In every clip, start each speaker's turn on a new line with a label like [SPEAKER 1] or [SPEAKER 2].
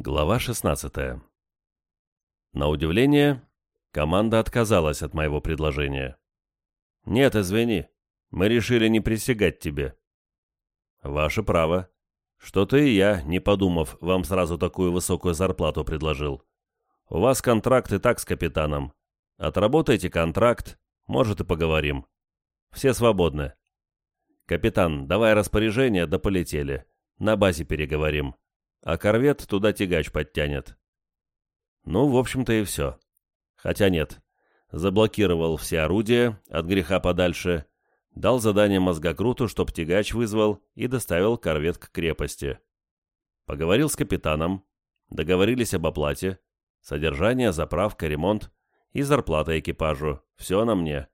[SPEAKER 1] Глава 16. На удивление, команда отказалась от моего предложения. «Нет, извини, мы решили не присягать тебе». «Ваше право. Что-то и я, не подумав, вам сразу такую высокую зарплату предложил. У вас контракт и так с капитаном. Отработайте контракт, может и поговорим. Все свободны. Капитан, давай распоряжение, да полетели. На базе переговорим. А корвет туда тягач подтянет. Ну, в общем-то и все. Хотя нет. Заблокировал все орудия, от греха подальше, дал задание мозгокруту, чтоб тягач вызвал и доставил корвет к крепости. Поговорил с капитаном, договорились об оплате, содержание, заправка, ремонт и зарплата экипажу. Все на мне.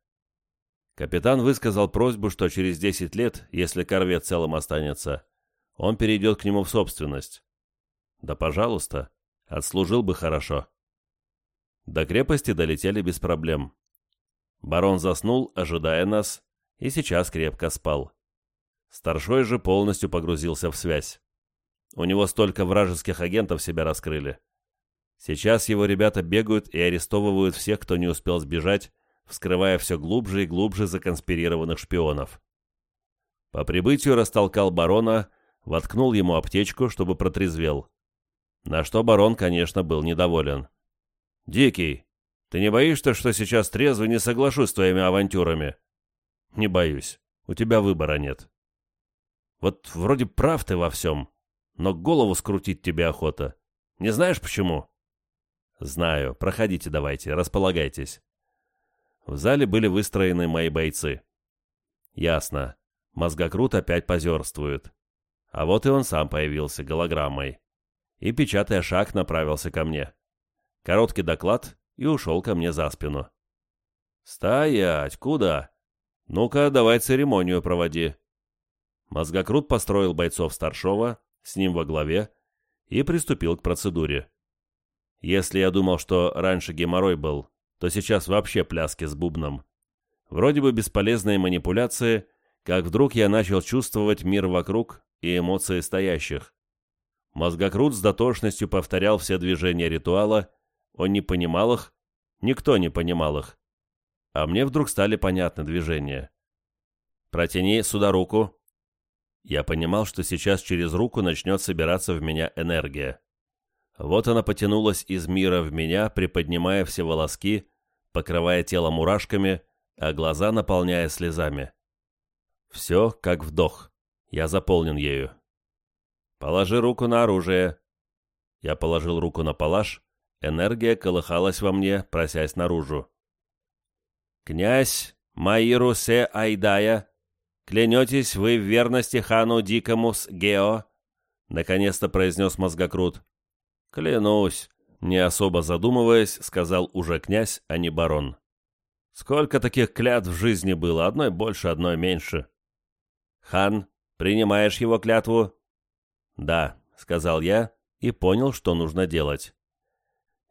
[SPEAKER 1] Капитан высказал просьбу, что через 10 лет, если корвет целым останется, он перейдет к нему в собственность. Да пожалуйста, отслужил бы хорошо. До крепости долетели без проблем. Барон заснул, ожидая нас, и сейчас крепко спал. Старшой же полностью погрузился в связь. У него столько вражеских агентов себя раскрыли. Сейчас его ребята бегают и арестовывают всех, кто не успел сбежать, вскрывая все глубже и глубже законспирированных шпионов. По прибытию растолкал барона, воткнул ему аптечку, чтобы протрезвел. На что барон, конечно, был недоволен. «Дикий, ты не боишься, что сейчас трезвый не соглашусь с твоими авантюрами?» «Не боюсь. У тебя выбора нет». «Вот вроде прав ты во всем, но голову скрутить тебе охота. Не знаешь почему?» «Знаю. Проходите давайте, располагайтесь». В зале были выстроены мои бойцы. «Ясно. Мозгокрут опять позерствует. А вот и он сам появился голограммой и, печатая шаг, направился ко мне. Короткий доклад и ушел ко мне за спину. «Стоять! Куда? Ну-ка, давай церемонию проводи». Мозгокрут построил бойцов старшова, с ним во главе, и приступил к процедуре. Если я думал, что раньше геморрой был, то сейчас вообще пляски с бубном. Вроде бы бесполезные манипуляции, как вдруг я начал чувствовать мир вокруг и эмоции стоящих. Мозгокрут с дотошностью повторял все движения ритуала, он не понимал их, никто не понимал их. А мне вдруг стали понятны движения. «Протяни сюда руку». Я понимал, что сейчас через руку начнет собираться в меня энергия. Вот она потянулась из мира в меня, приподнимая все волоски, покрывая тело мурашками, а глаза наполняя слезами. Все как вдох. Я заполнен ею. «Положи руку на оружие». Я положил руку на палаш, энергия колыхалась во мне, просясь наружу. «Князь Маиру Се Айдая, клянетесь вы в верности хану Дикому с Гео?» Наконец-то произнес мозгокрут. «Клянусь», не особо задумываясь, сказал уже князь, а не барон. «Сколько таких клятв в жизни было, одной больше, одной меньше». «Хан, принимаешь его клятву?» «Да», — сказал я и понял, что нужно делать.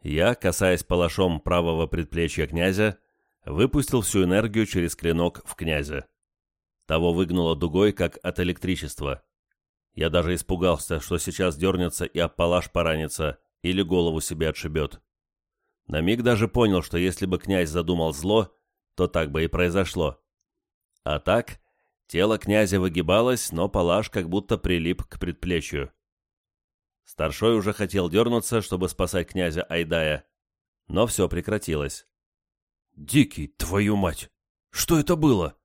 [SPEAKER 1] Я, касаясь палашом правого предплечья князя, выпустил всю энергию через клинок в князя. Того выгнуло дугой, как от электричества. Я даже испугался, что сейчас дернется и об палаш поранится, или голову себе отшибет. На миг даже понял, что если бы князь задумал зло, то так бы и произошло. А так, Тело князя выгибалось, но палаш как будто прилип к предплечью. Старшой уже хотел дернуться, чтобы спасать князя Айдая, но все прекратилось. «Дикий, твою мать! Что это было?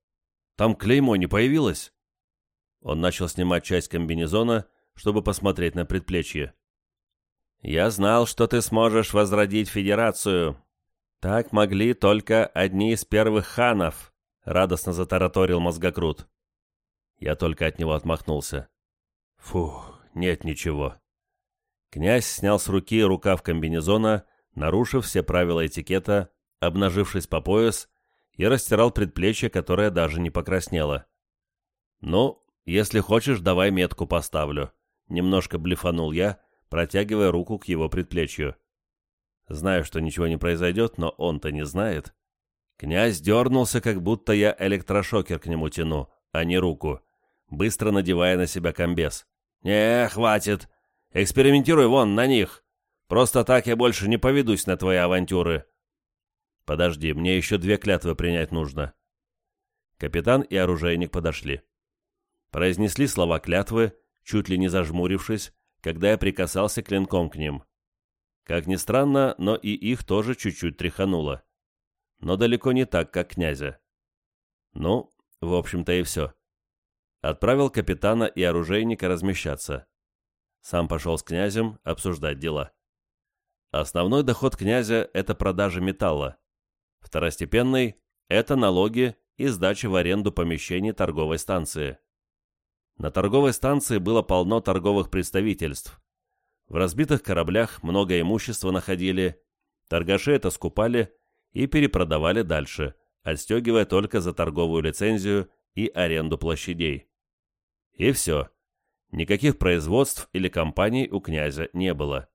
[SPEAKER 1] Там клеймо не появилось?» Он начал снимать часть комбинезона, чтобы посмотреть на предплечье. «Я знал, что ты сможешь возродить Федерацию. Так могли только одни из первых ханов», — радостно затараторил мозгокрут. Я только от него отмахнулся. Фух, нет ничего. Князь снял с руки рукав комбинезона, нарушив все правила этикета, обнажившись по пояс, и растирал предплечье, которое даже не покраснело. «Ну, если хочешь, давай метку поставлю», — немножко блефанул я, протягивая руку к его предплечью. Знаю, что ничего не произойдет, но он-то не знает. Князь дернулся, как будто я электрошокер к нему тяну, а не руку быстро надевая на себя комбез. «Не, хватит. Экспериментируй вон на них. Просто так я больше не поведусь на твои авантюры. Подожди, мне еще две клятвы принять нужно. Капитан и оружейник подошли. Произнесли слова клятвы, чуть ли не зажмурившись, когда я прикасался клинком к ним. Как ни странно, но и их тоже чуть-чуть тряхануло. Но далеко не так, как князя. Ну, в общем-то и все. Отправил капитана и оружейника размещаться. Сам пошел с князем обсуждать дела. Основной доход князя – это продажа металла. Второстепенный – это налоги и сдача в аренду помещений торговой станции. На торговой станции было полно торговых представительств. В разбитых кораблях много имущества находили, торгаши это скупали и перепродавали дальше, отстегивая только за торговую лицензию и аренду площадей. И все. Никаких производств или компаний у князя не было.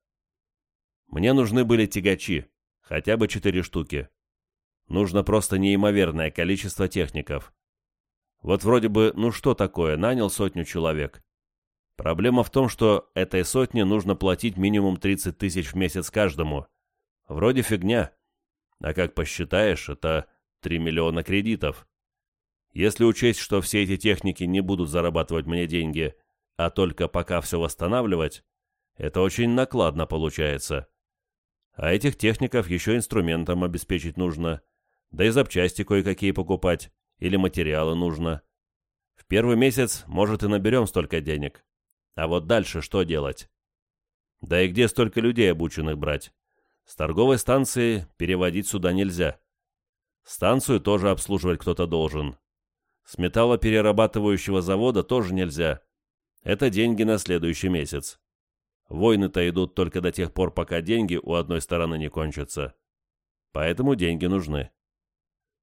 [SPEAKER 1] Мне нужны были тягачи, хотя бы четыре штуки. Нужно просто неимоверное количество техников. Вот вроде бы, ну что такое, нанял сотню человек. Проблема в том, что этой сотне нужно платить минимум 30 тысяч в месяц каждому. Вроде фигня. А как посчитаешь, это 3 миллиона кредитов. Если учесть, что все эти техники не будут зарабатывать мне деньги, а только пока все восстанавливать, это очень накладно получается. А этих техников еще инструментом обеспечить нужно, да и запчасти кое-какие покупать, или материалы нужно. В первый месяц, может, и наберем столько денег. А вот дальше что делать? Да и где столько людей обученных брать? С торговой станции переводить сюда нельзя. Станцию тоже обслуживать кто-то должен. С металлоперерабатывающего завода тоже нельзя. Это деньги на следующий месяц. Войны-то идут только до тех пор, пока деньги у одной стороны не кончатся. Поэтому деньги нужны.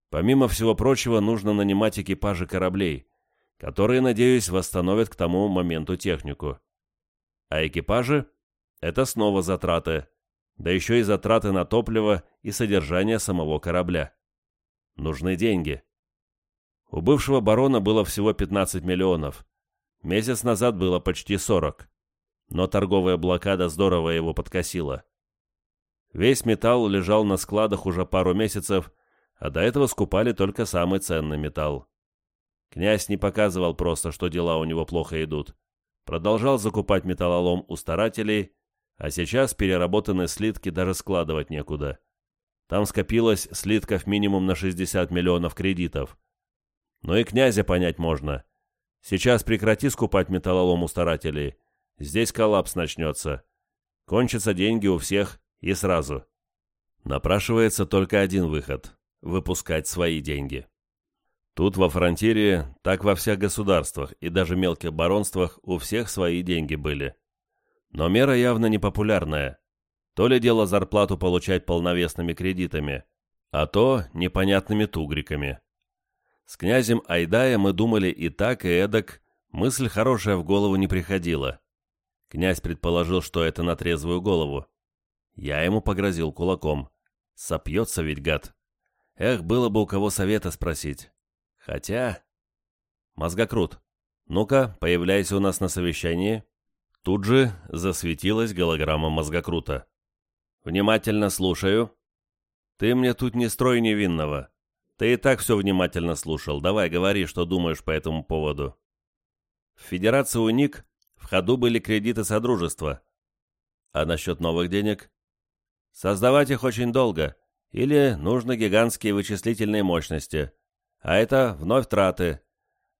[SPEAKER 1] Помимо всего прочего, нужно нанимать экипажи кораблей, которые, надеюсь, восстановят к тому моменту технику. А экипажи – это снова затраты, да еще и затраты на топливо и содержание самого корабля. Нужны деньги. У бывшего барона было всего 15 миллионов. Месяц назад было почти 40 но торговая блокада здорово его подкосила. Весь металл лежал на складах уже пару месяцев, а до этого скупали только самый ценный металл. Князь не показывал просто, что дела у него плохо идут. Продолжал закупать металлолом у старателей, а сейчас переработанные слитки даже складывать некуда. Там скопилось слитков минимум на 60 миллионов кредитов. Но и князя понять можно. Сейчас прекрати скупать металлолом у старателей – Здесь коллапс начнется. Кончатся деньги у всех и сразу. Напрашивается только один выход – выпускать свои деньги. Тут во фронтире, так во всех государствах и даже мелких баронствах у всех свои деньги были. Но мера явно непопулярная. То ли дело зарплату получать полновесными кредитами, а то непонятными тугриками. С князем Айдая мы думали и так, и эдак, мысль хорошая в голову не приходила. Князь предположил, что это на трезвую голову. Я ему погрозил кулаком. Сопьется ведь гад. Эх, было бы у кого совета спросить. Хотя... Мозгокрут, ну-ка, появляйся у нас на совещании. Тут же засветилась голограмма мозгокрута. Внимательно слушаю. Ты мне тут не строй невинного. Ты и так все внимательно слушал. Давай, говори, что думаешь по этому поводу. В Федерации УНИК в ходу были кредиты Содружества. А насчет новых денег? Создавать их очень долго. Или нужны гигантские вычислительные мощности. А это вновь траты.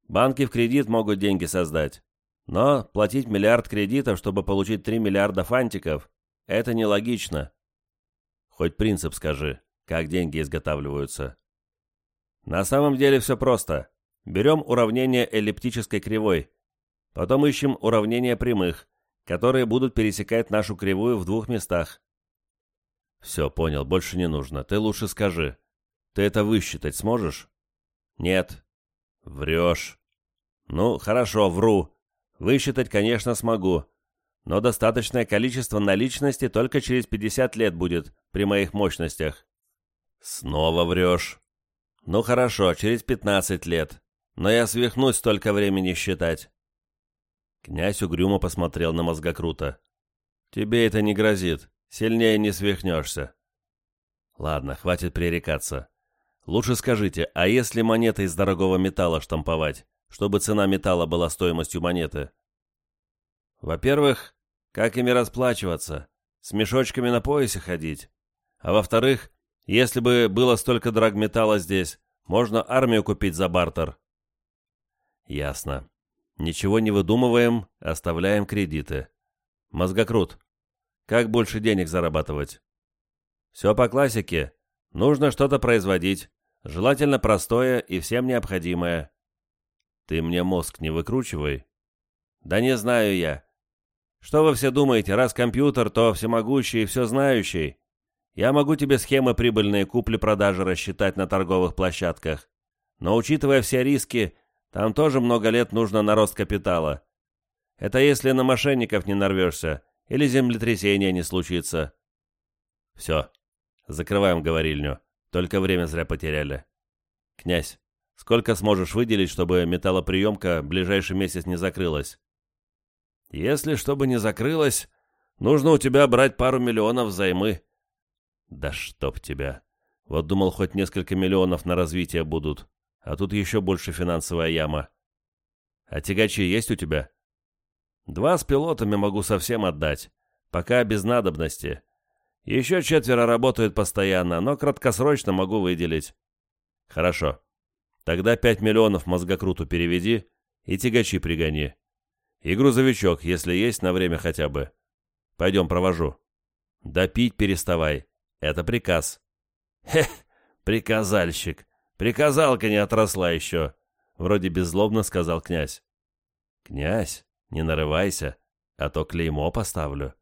[SPEAKER 1] Банки в кредит могут деньги создать. Но платить миллиард кредитов, чтобы получить 3 миллиарда фантиков, это нелогично. Хоть принцип скажи, как деньги изготавливаются. На самом деле все просто. Берем уравнение эллиптической кривой, Потом ищем уравнения прямых, которые будут пересекать нашу кривую в двух местах. Все, понял, больше не нужно. Ты лучше скажи. Ты это высчитать сможешь? Нет. Врешь. Ну, хорошо, вру. Высчитать, конечно, смогу. Но достаточное количество наличности только через 50 лет будет при моих мощностях. Снова врешь. Ну хорошо, через 15 лет. Но я свихнусь столько времени считать. Князь угрюмо посмотрел на мозгокрута. Тебе это не грозит, сильнее не свихнешься. Ладно, хватит пререкаться. Лучше скажите, а если монеты из дорогого металла штамповать, чтобы цена металла была стоимостью монеты? Во-первых, как ими расплачиваться? С мешочками на поясе ходить? А во-вторых, если бы было столько драгметалла здесь, можно армию купить за бартер. Ясно. Ничего не выдумываем, оставляем кредиты. Мозгокрут. Как больше денег зарабатывать? Все по классике. Нужно что-то производить. Желательно простое и всем необходимое. Ты мне мозг не выкручивай. Да не знаю я. Что вы все думаете, раз компьютер, то всемогущий и все знающий? Я могу тебе схемы прибыльные купли-продажи рассчитать на торговых площадках. Но учитывая все риски, там тоже много лет нужно на рост капитала. Это если на мошенников не нарвешься или землетрясение не случится. Все, закрываем говорильню. Только время зря потеряли. Князь, сколько сможешь выделить, чтобы металлоприемка ближайший месяц не закрылась? Если чтобы не закрылась, нужно у тебя брать пару миллионов взаймы. Да чтоб тебя. Вот думал, хоть несколько миллионов на развитие будут, а тут еще больше финансовая яма. А тягачи есть у тебя? Два с пилотами могу совсем отдать, пока без надобности. Еще четверо работают постоянно, но краткосрочно могу выделить. Хорошо. Тогда пять миллионов мозгокруту переведи и тягачи пригони. И грузовичок, если есть, на время хотя бы. Пойдем, провожу. Да пить переставай. Это приказ. Хе, приказальщик. Приказалка не отросла еще. Вроде беззлобно сказал князь. Князь, не нарывайся, а то клеймо поставлю.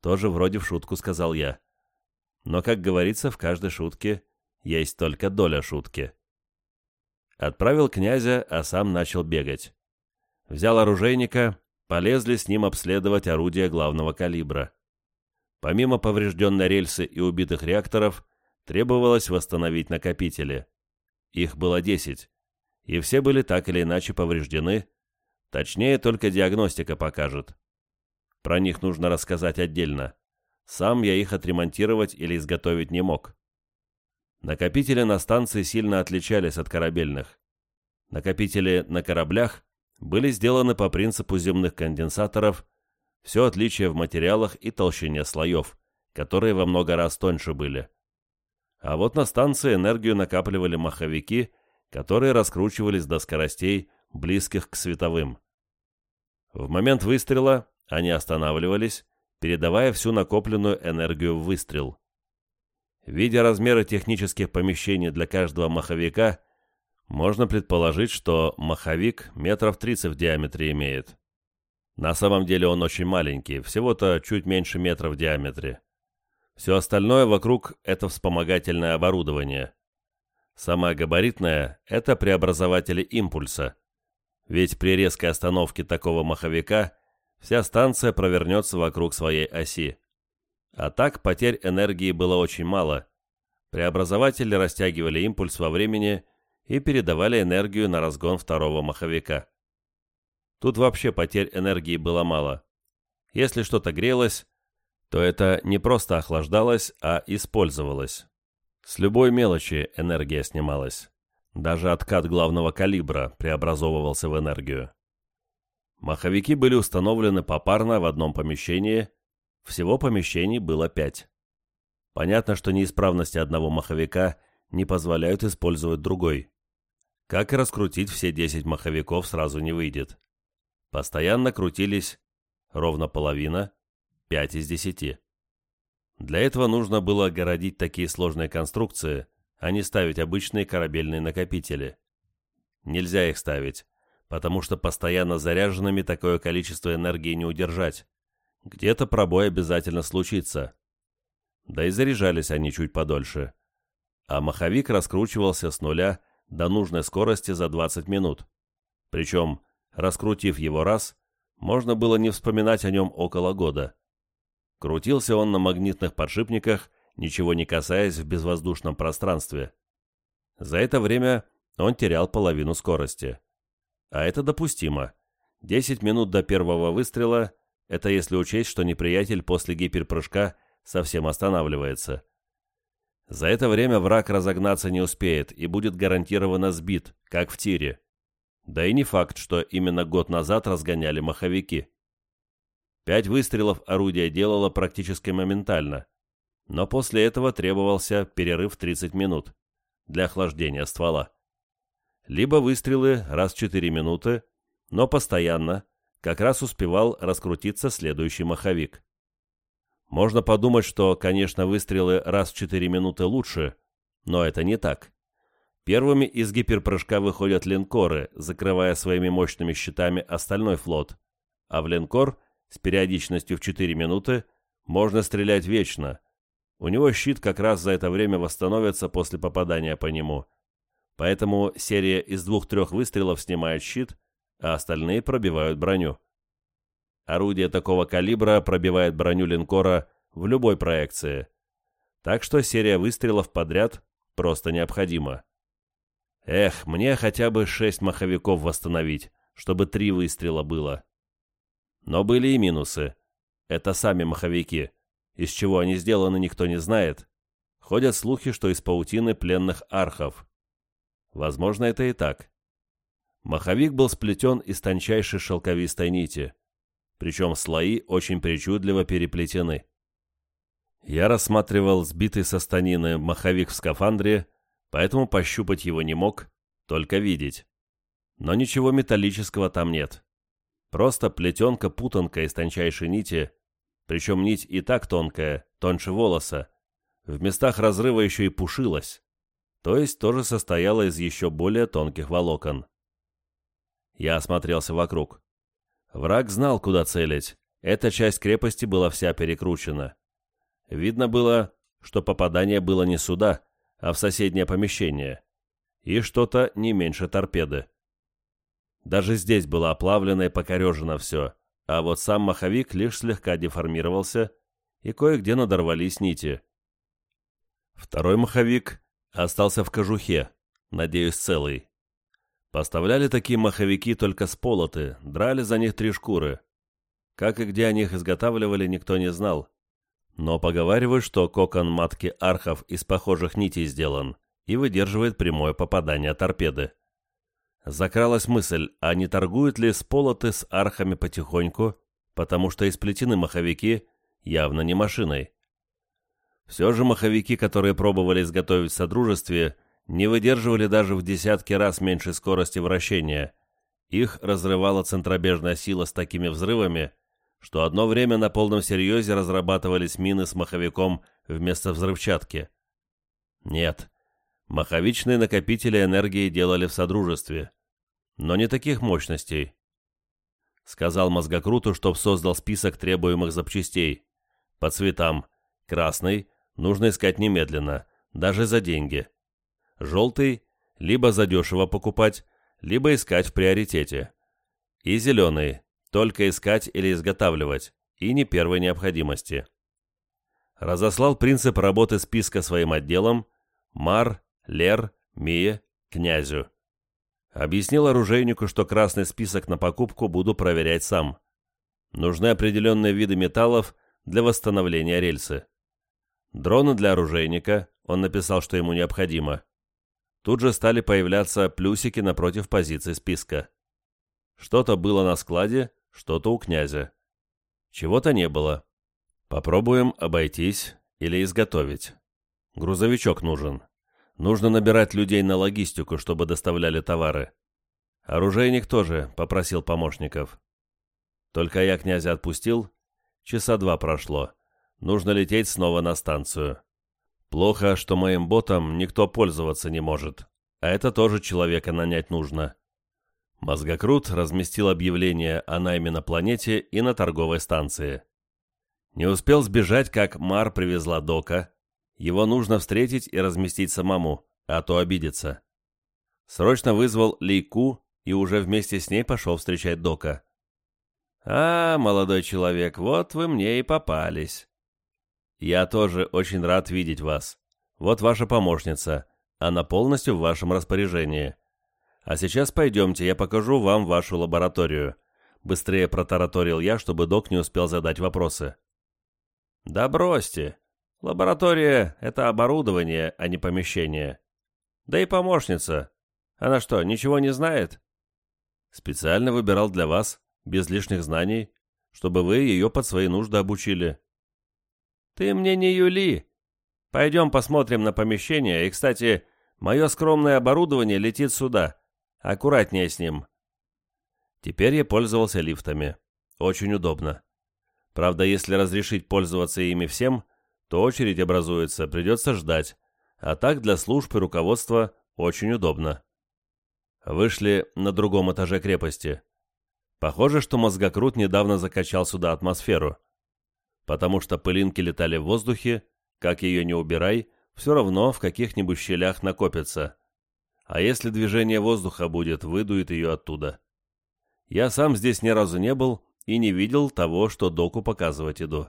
[SPEAKER 1] Тоже вроде в шутку сказал я. Но, как говорится, в каждой шутке есть только доля шутки. Отправил князя, а сам начал бегать. Взял оружейника, полезли с ним обследовать орудия главного калибра. Помимо поврежденной рельсы и убитых реакторов, требовалось восстановить накопители. Их было 10, и все были так или иначе повреждены, точнее только диагностика покажет. Про них нужно рассказать отдельно. Сам я их отремонтировать или изготовить не мог. Накопители на станции сильно отличались от корабельных. Накопители на кораблях были сделаны по принципу земных конденсаторов, все отличие в материалах и толщине слоев, которые во много раз тоньше были. А вот на станции энергию накапливали маховики, которые раскручивались до скоростей, близких к световым. В момент выстрела они останавливались, передавая всю накопленную энергию в выстрел. Видя размеры технических помещений для каждого маховика, можно предположить, что маховик метров 30 в диаметре имеет. На самом деле он очень маленький, всего-то чуть меньше метра в диаметре. Все остальное вокруг – это вспомогательное оборудование. Самое габаритное – это преобразователи импульса. Ведь при резкой остановке такого маховика вся станция провернется вокруг своей оси. А так потерь энергии было очень мало. Преобразователи растягивали импульс во времени – и передавали энергию на разгон второго маховика. Тут вообще потерь энергии было мало. Если что-то грелось, то это не просто охлаждалось, а использовалось. С любой мелочи энергия снималась. Даже откат главного калибра преобразовывался в энергию. Маховики были установлены попарно в одном помещении, всего помещений было пять. Понятно, что неисправности одного маховика не позволяют использовать другой. Как и раскрутить все 10 маховиков сразу не выйдет. Постоянно крутились ровно половина, 5 из 10. Для этого нужно было огородить такие сложные конструкции, а не ставить обычные корабельные накопители. Нельзя их ставить, потому что постоянно заряженными такое количество энергии не удержать. Где-то пробой обязательно случится. Да и заряжались они чуть подольше. А маховик раскручивался с нуля до нужной скорости за 20 минут. Причем, раскрутив его раз, можно было не вспоминать о нем около года. Крутился он на магнитных подшипниках, ничего не касаясь в безвоздушном пространстве. За это время он терял половину скорости. А это допустимо. 10 минут до первого выстрела Это если учесть, что неприятель после гиперпрыжка совсем останавливается. За это время враг разогнаться не успеет и будет гарантированно сбит, как в тире. Да и не факт, что именно год назад разгоняли маховики. Пять выстрелов орудие делало практически моментально, но после этого требовался перерыв 30 минут для охлаждения ствола. Либо выстрелы раз в 4 минуты, но постоянно, как раз успевал раскрутиться следующий маховик. Можно подумать, что, конечно, выстрелы раз в 4 минуты лучше, но это не так. Первыми из гиперпрыжка выходят линкоры, закрывая своими мощными щитами остальной флот, а в линкор с периодичностью в 4 минуты можно стрелять вечно. У него щит как раз за это время восстановится после попадания по нему. Поэтому серия из двух-трех выстрелов снимает щит, а остальные пробивают броню. Орудие такого калибра пробивает броню линкора в любой проекции. Так что серия выстрелов подряд просто необходима. Эх, мне хотя бы шесть маховиков восстановить, чтобы три выстрела было. Но были и минусы. Это сами маховики. Из чего они сделаны, никто не знает. Ходят слухи, что из паутины пленных архов. Возможно, это и так. Маховик был сплетен из тончайшей шелковистой нити. Причем слои очень причудливо переплетены. Я рассматривал сбитый со станины маховик в скафандре поэтому пощупать его не мог, только видеть. Но ничего металлического там нет. Просто плетенка-путанка из тончайшей нити, причем нить и так тонкая, тоньше волоса, в местах разрыва еще и пушилась, то есть тоже состояла из еще более тонких волокон. Я осмотрелся вокруг. Враг знал, куда целить. Эта часть крепости была вся перекручена. Видно было, что попадание было не сюда, а в соседнее помещение. И что-то не меньше торпеды. Даже здесь было оплавлено и покорежено все, а вот сам маховик лишь слегка деформировался, и кое-где надорвались нити. Второй маховик остался в кожухе, надеюсь, целый. Поставляли такие маховики только с полоты, драли за них три шкуры. Как и где они их изготавливали, никто не знал. Но поговаривают, что кокон матки архов из похожих нитей сделан и выдерживает прямое попадание торпеды. Закралась мысль, а не торгуют ли сполоты с архами потихоньку, потому что исплетены маховики явно не машиной. Все же маховики, которые пробовали изготовить в Содружестве, не выдерживали даже в десятки раз меньшей скорости вращения. Их разрывала центробежная сила с такими взрывами, что одно время на полном серьезе разрабатывались мины с маховиком вместо взрывчатки. Нет, маховичные накопители энергии делали в Содружестве, но не таких мощностей. Сказал мозгокруту, чтоб создал список требуемых запчастей. По цветам. Красный нужно искать немедленно, даже за деньги. Желтый либо задешево покупать, либо искать в приоритете. И зеленый только искать или изготавливать, и не первой необходимости. Разослал принцип работы списка своим отделам Мар, Лер, Мия, Князю. Объяснил оружейнику, что красный список на покупку буду проверять сам. Нужны определенные виды металлов для восстановления рельсы. Дроны для оружейника, он написал, что ему необходимо. Тут же стали появляться плюсики напротив позиций списка. Что-то было на складе, что-то у князя. Чего-то не было. Попробуем обойтись или изготовить. Грузовичок нужен. Нужно набирать людей на логистику, чтобы доставляли товары. Оружейник тоже попросил помощников. Только я князя отпустил. Часа два прошло. Нужно лететь снова на станцию. Плохо, что моим ботом никто пользоваться не может. А это тоже человека нанять нужно. Мозгокрут разместил объявление о найме на планете и на торговой станции. Не успел сбежать, как Мар привезла Дока. Его нужно встретить и разместить самому, а то обидится. Срочно вызвал Лейку и уже вместе с ней пошел встречать Дока. «А, молодой человек, вот вы мне и попались». «Я тоже очень рад видеть вас. Вот ваша помощница. Она полностью в вашем распоряжении. А сейчас пойдемте, я покажу вам вашу лабораторию. Быстрее протараторил я, чтобы док не успел задать вопросы. «Да бросьте. Лаборатория — это оборудование, а не помещение. Да и помощница. Она что, ничего не знает?» «Специально выбирал для вас, без лишних знаний, чтобы вы ее под свои нужды обучили». «Ты мне не юли. Пойдем посмотрим на помещение, и, кстати, мое скромное оборудование летит сюда. Аккуратнее с ним». Теперь я пользовался лифтами. Очень удобно. Правда, если разрешить пользоваться ими всем, то очередь образуется, придется ждать. А так для служб и руководства очень удобно. Вышли на другом этаже крепости. Похоже, что мозгокрут недавно закачал сюда атмосферу. Потому что пылинки летали в воздухе, как ее не убирай, все равно в каких-нибудь щелях накопится. А если движение воздуха будет, выдует ее оттуда. Я сам здесь ни разу не был и не видел того, что доку показывать иду.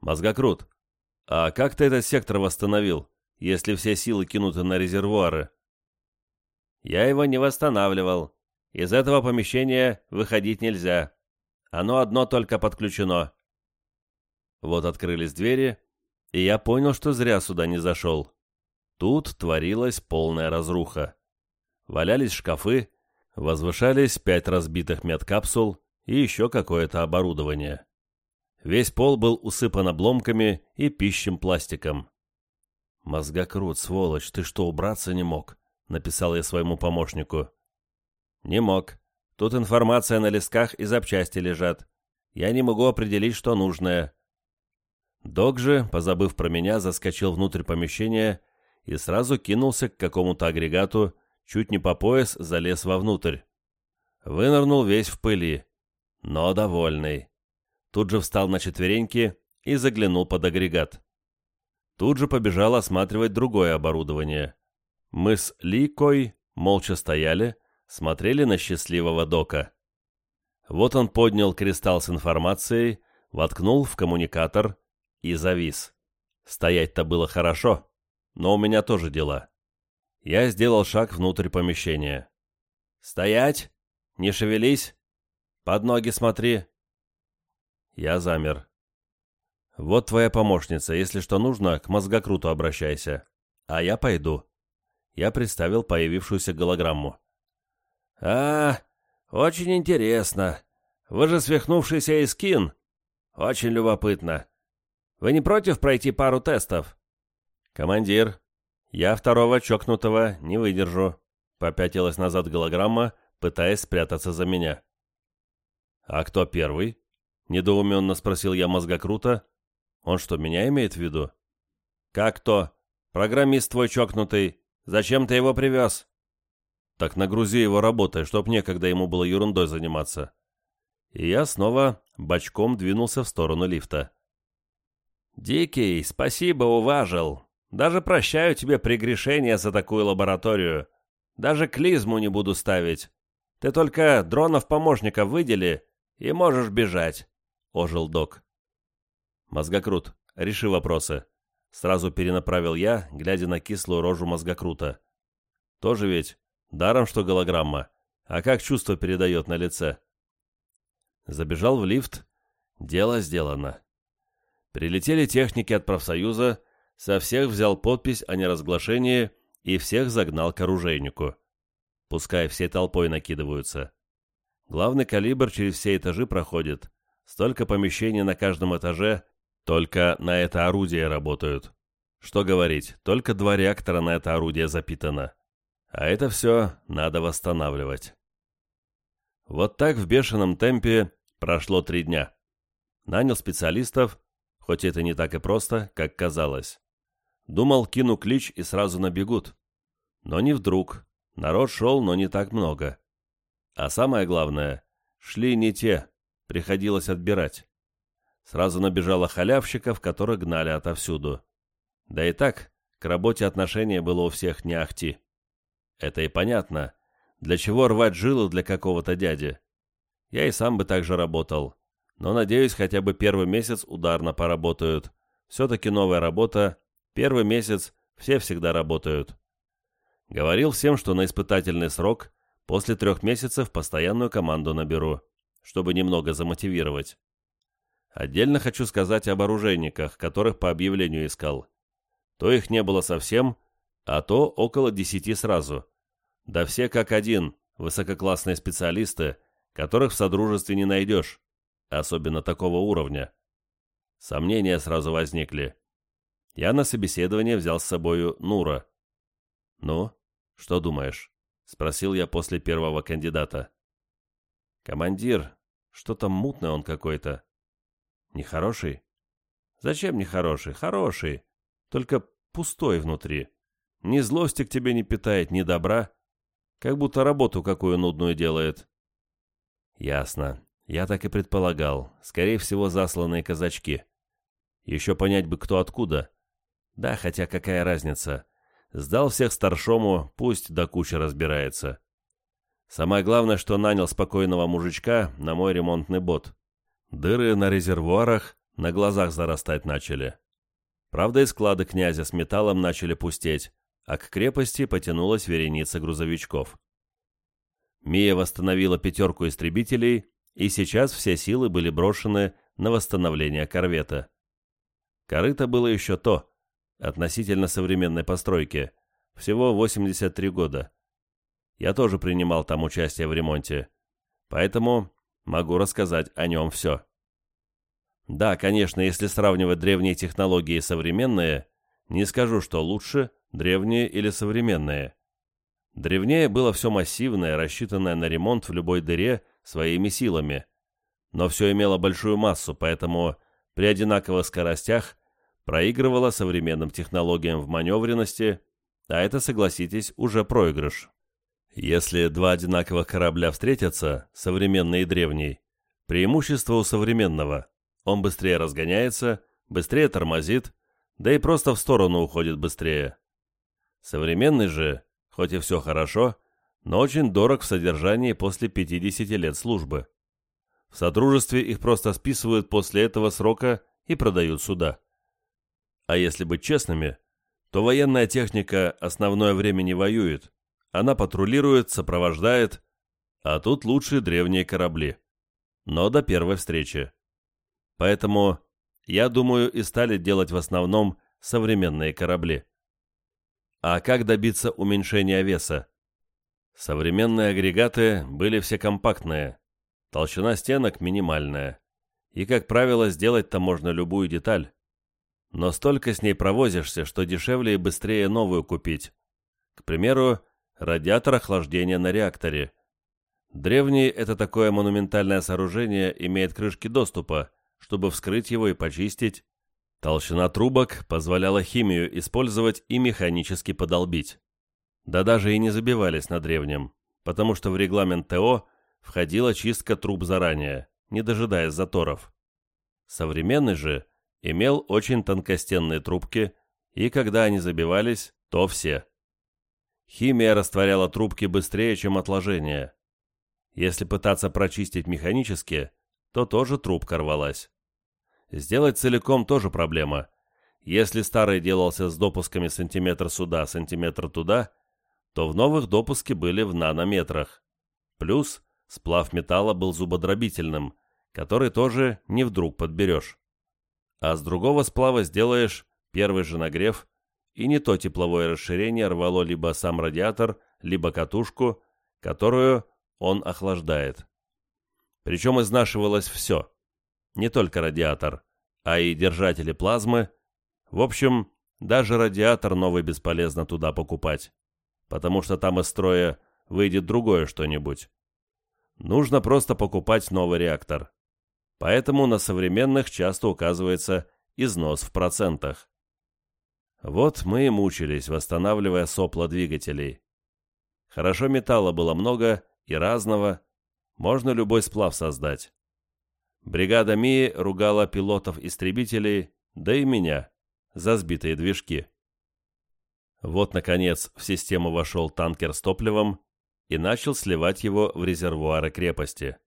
[SPEAKER 1] Мозгокрут, а как ты этот сектор восстановил, если все силы кинуты на резервуары? Я его не восстанавливал. Из этого помещения выходить нельзя. Оно одно только подключено. Вот открылись двери, и я понял, что зря сюда не зашел. Тут творилась полная разруха. Валялись шкафы, Возвышались пять разбитых медкапсул и еще какое-то оборудование. Весь пол был усыпан обломками и пищим пластиком. «Мозгокрут, сволочь, ты что, убраться не мог?» — написал я своему помощнику. «Не мог. Тут информация на листках и запчасти лежат. Я не могу определить, что нужное». Дог же, позабыв про меня, заскочил внутрь помещения и сразу кинулся к какому-то агрегату, чуть не по пояс залез вовнутрь. Вынырнул весь в пыли, но довольный. Тут же встал на четвереньки и заглянул под агрегат. Тут же побежал осматривать другое оборудование. Мы с Ликой молча стояли, смотрели на счастливого дока. Вот он поднял кристалл с информацией, воткнул в коммуникатор и завис. Стоять-то было хорошо, но у меня тоже дела. Я сделал шаг внутрь помещения. «Стоять! Не шевелись! Под ноги смотри!» Я замер. «Вот твоя помощница. Если что нужно, к мозгокруту обращайся. А я пойду». Я представил появившуюся голограмму. «А, очень интересно. Вы же свихнувшийся Искин. Очень любопытно. Вы не против пройти пару тестов?» «Командир, «Я второго чокнутого не выдержу», — попятилась назад голограмма, пытаясь спрятаться за меня. «А кто первый?» — недоуменно спросил я мозгокрута. «Он что, меня имеет в виду?» «Как кто? Программист твой чокнутый. Зачем ты его привез?» «Так нагрузи его работой, чтоб некогда ему было ерундой заниматься». И я снова бочком двинулся в сторону лифта. «Дикий, спасибо, уважил. Даже прощаю тебе прегрешение за такую лабораторию. Даже клизму не буду ставить. Ты только дронов-помощников выдели, и можешь бежать», — ожил док. «Мозгокрут, реши вопросы». Сразу перенаправил я, глядя на кислую рожу мозгокрута. «Тоже ведь даром, что голограмма. А как чувство передает на лице?» Забежал в лифт. Дело сделано. Прилетели техники от профсоюза, со всех взял подпись о неразглашении и всех загнал к оружейнику. Пускай всей толпой накидываются. Главный калибр через все этажи проходит. Столько помещений на каждом этаже, только на это орудие работают. Что говорить, только два реактора на это орудие запитано. А это все надо восстанавливать. Вот так в бешеном темпе прошло три дня. Нанял специалистов, хоть это не так и просто, как казалось. Думал, кину клич и сразу набегут. Но не вдруг. Народ шел, но не так много. А самое главное, шли не те, приходилось отбирать. Сразу набежало халявщиков, которых гнали отовсюду. Да и так, к работе отношение было у всех не ахти. Это и понятно. Для чего рвать жилы для какого-то дяди? Я и сам бы так же работал. Но, надеюсь, хотя бы первый месяц ударно поработают. Все-таки новая работа Первый месяц все всегда работают. Говорил всем, что на испытательный срок после трех месяцев постоянную команду наберу. чтобы немного замотивировать. Отдельно хочу сказать об оружейниках, которых по объявлению искал. То их не было совсем, а то около десяти сразу. Да все как один, высококлассные специалисты, которых в Содружестве не найдешь, особенно такого уровня. Сомнения сразу возникли. Я на собеседование взял с собою Нура. «Ну, что думаешь?» — спросил я после первого кандидата. «Командир, что-то мутное он какой-то». «Нехороший?» «Зачем нехороший? Хороший. Только пустой внутри. Ни злости к тебе не питает, ни добра. Как будто работу какую нудную делает». «Ясно. Я так и предполагал. Скорее всего, засланные казачки. Еще понять бы, кто откуда. Да, хотя какая разница. Сдал всех старшому, пусть до кучи разбирается. Самое главное, что нанял спокойного мужичка на мой ремонтный бот. Дыры на резервуарах на глазах зарастать начали. Правда, и склады князя с металлом начали пустеть, а к крепости потянулась вереница грузовичков. Мия восстановила пятерку истребителей, и сейчас все силы были брошены на восстановление корвета. Корыто было еще то, относительно современной постройки, всего 83 года. Я тоже принимал там участие в ремонте, поэтому могу рассказать о нем все. Да, конечно, если сравнивать древние технологии и современные, не скажу, что лучше, древние или современные. Древнее было все массивное, рассчитанное на ремонт в любой дыре своими силами. Но все имело большую массу, поэтому при одинаковых скоростях проигрывало современным технологиям в маневренности, а это, согласитесь, уже проигрыш. Если два одинаковых корабля встретятся, современный и древний, преимущество у современного. Он быстрее разгоняется, быстрее тормозит, да и просто в сторону уходит быстрее. Современный же, хоть и все хорошо, но очень дорог в содержании после 50 лет службы. В Содружестве их просто списывают после этого срока и продают сюда. А если быть честными, то военная техника основное время не воюет, она патрулирует, сопровождает, а тут лучшие древние корабли. Но до первой встречи. Поэтому, я думаю, и стали делать в основном современные корабли. А как добиться уменьшения веса? Современные агрегаты были все компактные, толщина стенок минимальная, и, как правило, сделать-то можно любую деталь. Но столько с ней провозишься, что дешевле и быстрее новую купить. К примеру, радиатор охлаждения на реакторе. Древний это такое монументальное сооружение имеет крышки доступа, чтобы вскрыть его и почистить. Толщина трубок позволяла химию использовать и механически подолбить. Да даже и не забивались на древнем, потому что в регламент ТО входила чистка труб заранее, не дожидаясь заторов. Современный же имел очень тонкостенные трубки, и когда они забивались, то все. Химия растворяла трубки быстрее, чем отложение. Если пытаться прочистить механически, то тоже трубка рвалась. Сделать целиком тоже проблема. Если старый делался с допусками сантиметр сюда, сантиметр туда, то в новых допуски были в нанометрах. Плюс сплав металла был зубодробительным, который тоже не вдруг подберешь. А с другого сплава сделаешь первый же нагрев и не то тепловое расширение рвало либо сам радиатор, либо катушку, которую он охлаждает. Причем изнашивалось все, не только радиатор, а и держатели плазмы. В общем, даже радиатор новый бесполезно туда покупать, потому что там из строя выйдет другое что-нибудь. Нужно просто покупать новый реактор. Поэтому на современных часто указывается износ в процентах. Вот мы и мучились, восстанавливая сопла двигателей. Хорошо металла было много и разного, можно любой сплав создать. Бригада Мии ругала пилотов-истребителей, да и меня, за сбитые движки. Вот, наконец, в систему вошел танкер с топливом и начал сливать его в резервуары крепости.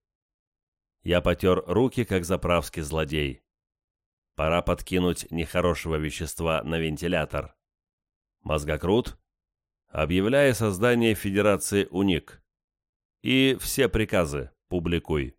[SPEAKER 1] Я потер руки, как заправский злодей. Пора подкинуть нехорошего вещества на вентилятор. Мозгокрут, объявляя создание Федерации УНИК. И все приказы публикуй.